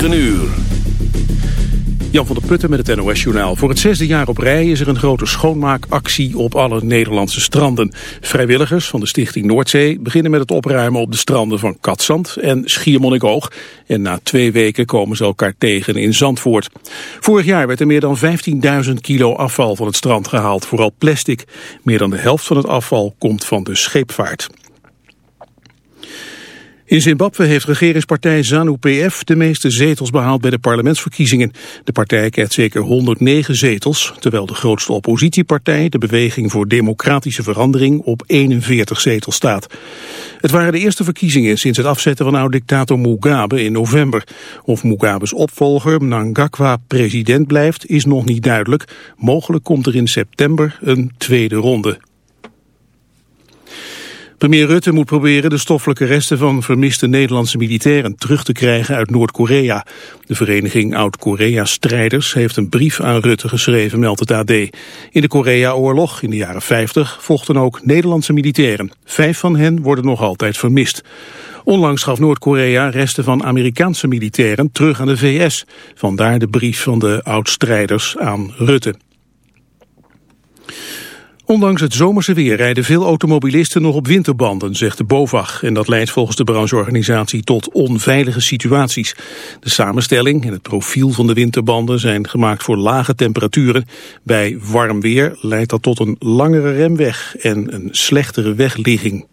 9 uur. Jan van der Putten met het NOS-journaal. Voor het zesde jaar op rij is er een grote schoonmaakactie op alle Nederlandse stranden. Vrijwilligers van de Stichting Noordzee beginnen met het opruimen op de stranden van Katzand en Schiermonnikoog. En na twee weken komen ze elkaar tegen in Zandvoort. Vorig jaar werd er meer dan 15.000 kilo afval van het strand gehaald, vooral plastic. Meer dan de helft van het afval komt van de scheepvaart. In Zimbabwe heeft regeringspartij ZANU-PF de meeste zetels behaald bij de parlementsverkiezingen. De partij krijgt zeker 109 zetels, terwijl de grootste oppositiepartij, de Beweging voor Democratische Verandering, op 41 zetels staat. Het waren de eerste verkiezingen sinds het afzetten van oud-dictator Mugabe in november. Of Mugabe's opvolger Mnangagwa president blijft is nog niet duidelijk. Mogelijk komt er in september een tweede ronde. Premier Rutte moet proberen de stoffelijke resten van vermiste Nederlandse militairen terug te krijgen uit Noord-Korea. De vereniging Oud-Korea-strijders heeft een brief aan Rutte geschreven, meldt het AD. In de Korea-oorlog in de jaren 50 vochten ook Nederlandse militairen. Vijf van hen worden nog altijd vermist. Onlangs gaf Noord-Korea resten van Amerikaanse militairen terug aan de VS. Vandaar de brief van de oud-strijders aan Rutte. Ondanks het zomerse weer rijden veel automobilisten nog op winterbanden, zegt de BOVAG. En dat leidt volgens de brancheorganisatie tot onveilige situaties. De samenstelling en het profiel van de winterbanden zijn gemaakt voor lage temperaturen. Bij warm weer leidt dat tot een langere remweg en een slechtere wegligging.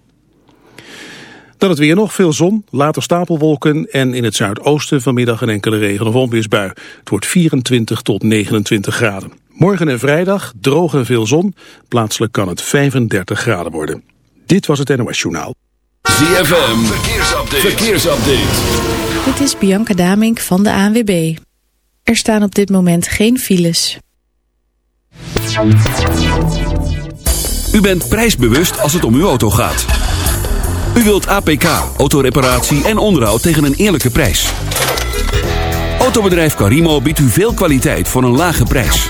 Dan het weer nog, veel zon, later stapelwolken en in het zuidoosten vanmiddag een enkele regen- of onweersbui. Het wordt 24 tot 29 graden. Morgen en vrijdag droog en veel zon. Plaatselijk kan het 35 graden worden. Dit was het NOS Journaal. ZFM, verkeersupdate. verkeersupdate. Dit is Bianca Damink van de ANWB. Er staan op dit moment geen files. U bent prijsbewust als het om uw auto gaat. U wilt APK, autoreparatie en onderhoud tegen een eerlijke prijs. Autobedrijf Carimo biedt u veel kwaliteit voor een lage prijs.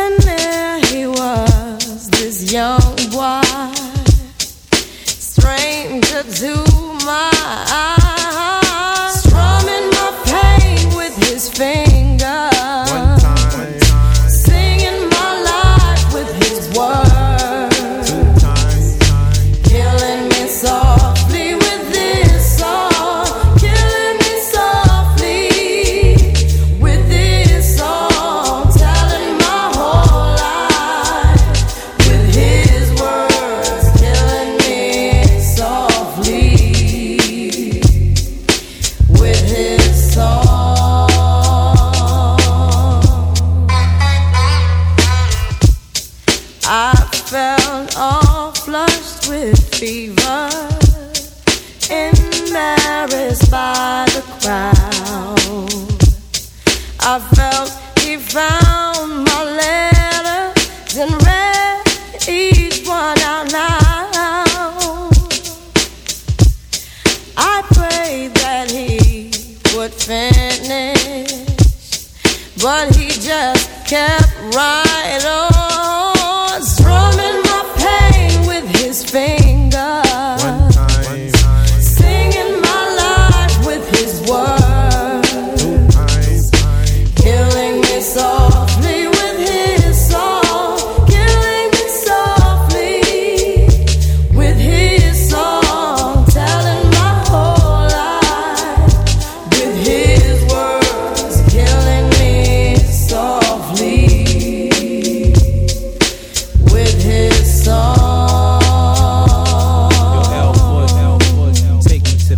And there he was, this young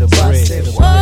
the bridge.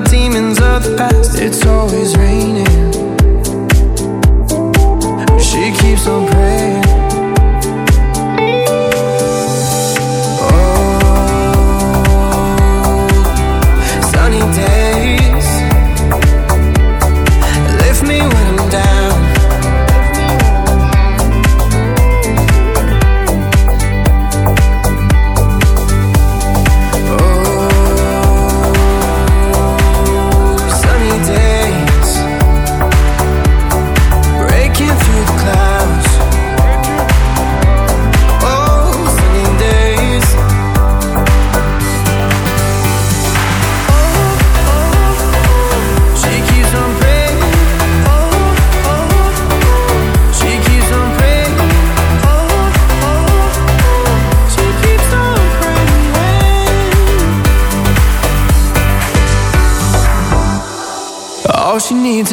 demons of the past. It's always.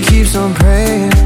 keeps on praying.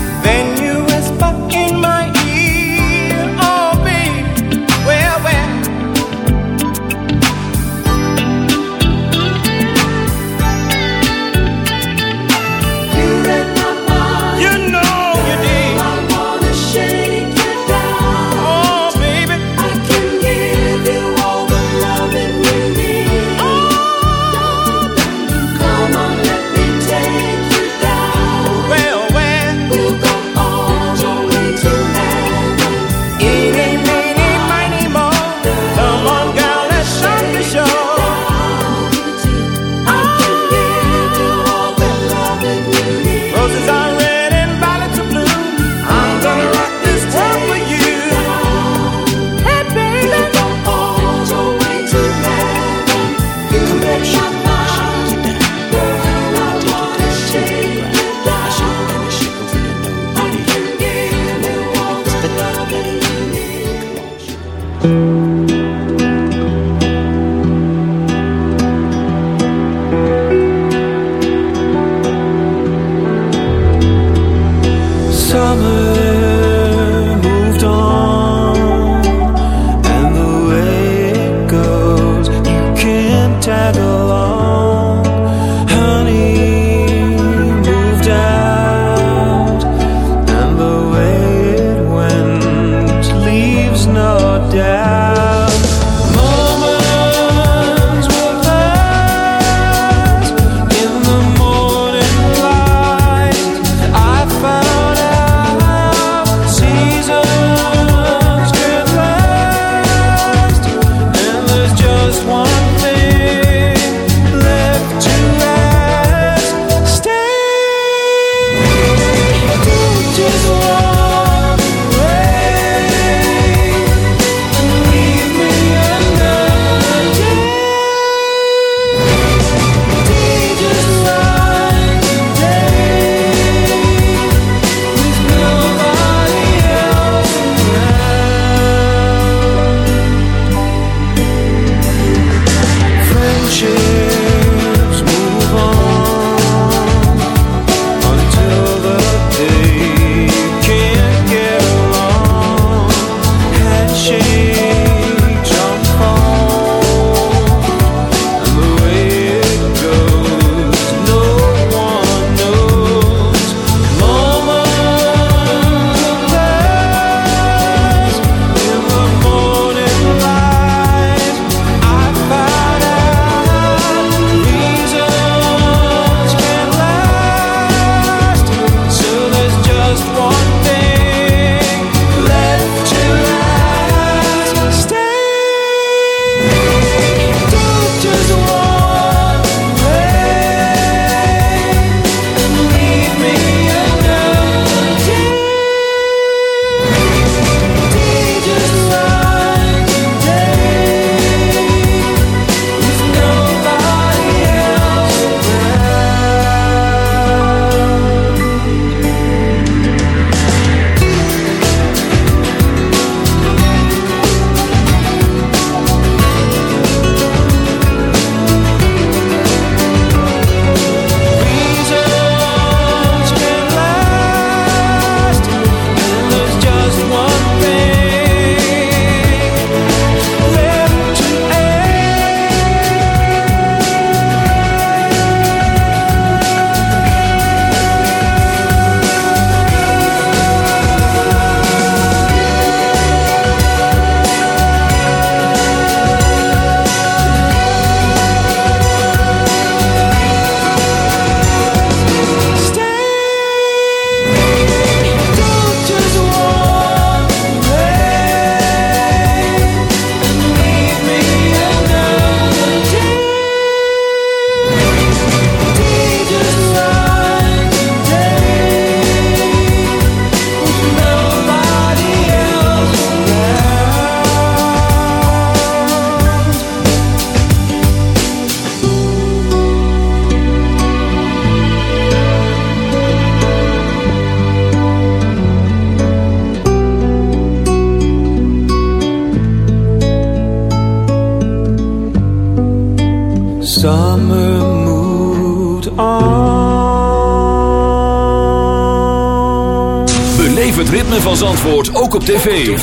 Zandvoort ook op tv.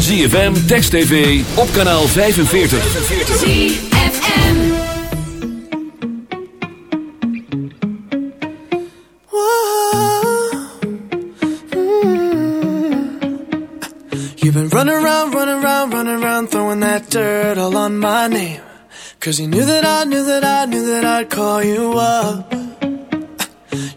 ZFM, Text TV, op kanaal 45. ZFM You've been running around, running around, running around Throwing that dirt all on my name Cause you knew that I, knew that I, knew that I'd call you up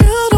You don't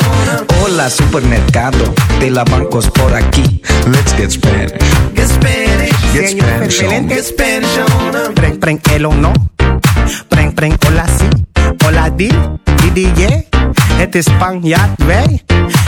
Hola supermercado de la bancos por aquí. Let's get Spanish. Get Spanish. Get Spanish. Get Spanish on. Preng, preng, el o no. Preng, preng, hola si. Hola di, di, di, yeah. Het is Spanjaard, wij.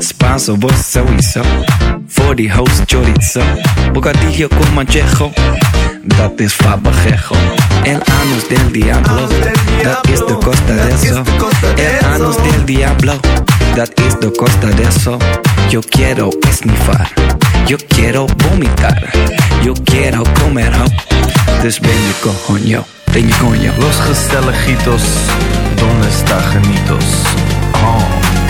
Spanso, vos sowieso. Die host chorizo. Bocadillo con manchejo. Dat is fabajejo. El anus del diablo. Dat is de costa de eso. El anus del diablo. Dat is de costa de eso. Yo quiero esnifar. Yo quiero vomitar. Yo quiero comer ho. Dus ben je coño. Ben je coño. Los gezelligitos, donde está genitos? Oh.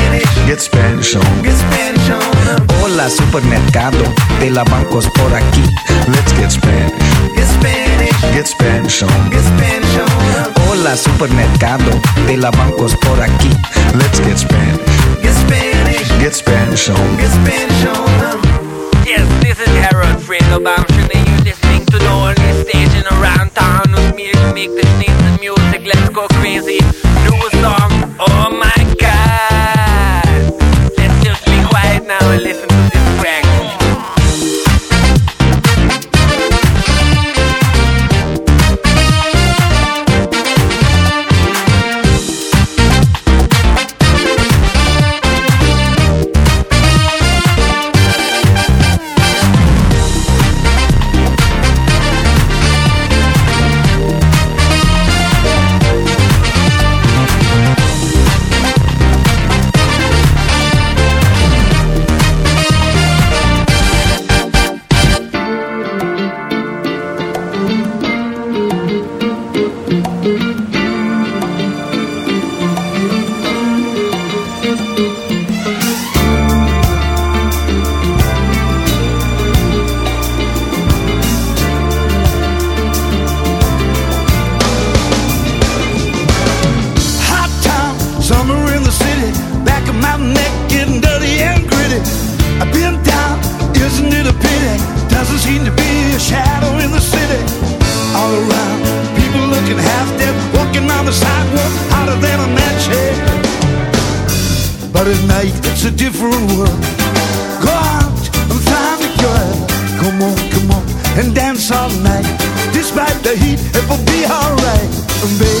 Get Spanish on. Get Spanish on. Hola supermercado de la bancos por aquí. Let's get Spanish. Get Spanish. Get Spanish on. Get Spanish on. Hola supermercado de la bancos por aquí. Let's get Spanish. Get Spanish. Get Spanish on. Get Spanish on. Yes, this is Harold Fredo Bamshin and you're listening to the only station around town with me to make the sneeze music. Let's go crazy. Now and listen to this crack. Will be alright. Baby,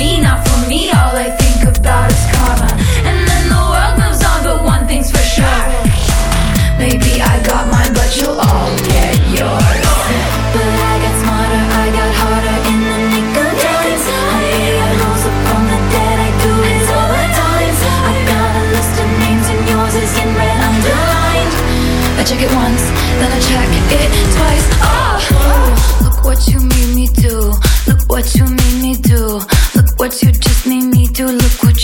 me, not for me. All I think about is karma.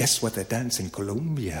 Guess what they dance in Colombia?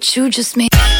What you just made.